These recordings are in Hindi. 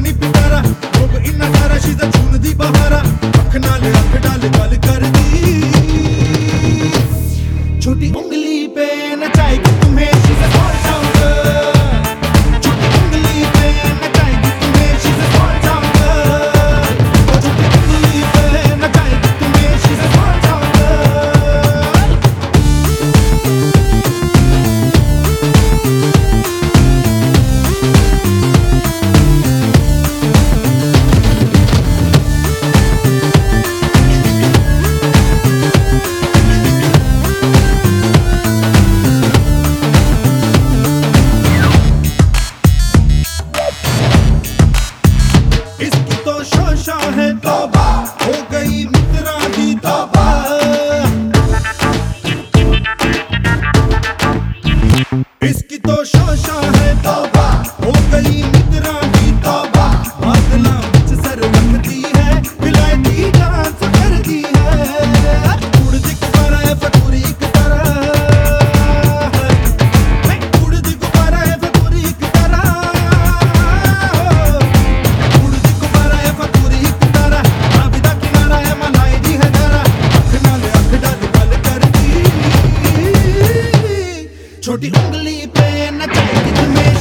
ਨਹੀਂ ਪਿਤਾਰਾ। ਲੋਕ ਇਨਾ ਸਾਰਾ ਸ਼ੀਜ਼ਾ ਚੂਨ ਦੀ ਬਹਾਰਾ। ਅੱਖ ਨਾਲ ਅੱਖ ਡਾਲ Go show ਛੋਟੀ ਉਂਗਲੀ ਤੇ ਨੱਚੇ ਜਿਵੇਂ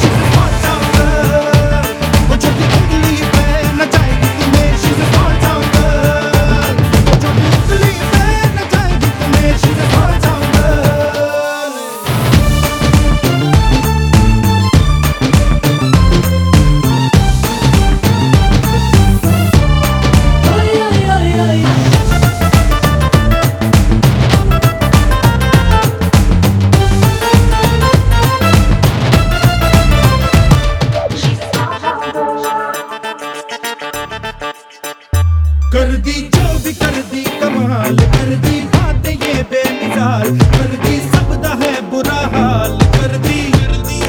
कर दी, जो भी कर दी, कमाल। कर दी बात ये बेमिसाल। कर दी सबदा है बुरा हाल। कर दी कर दी।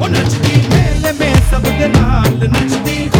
ओ नचती मेले में सब सबके नाल। नचती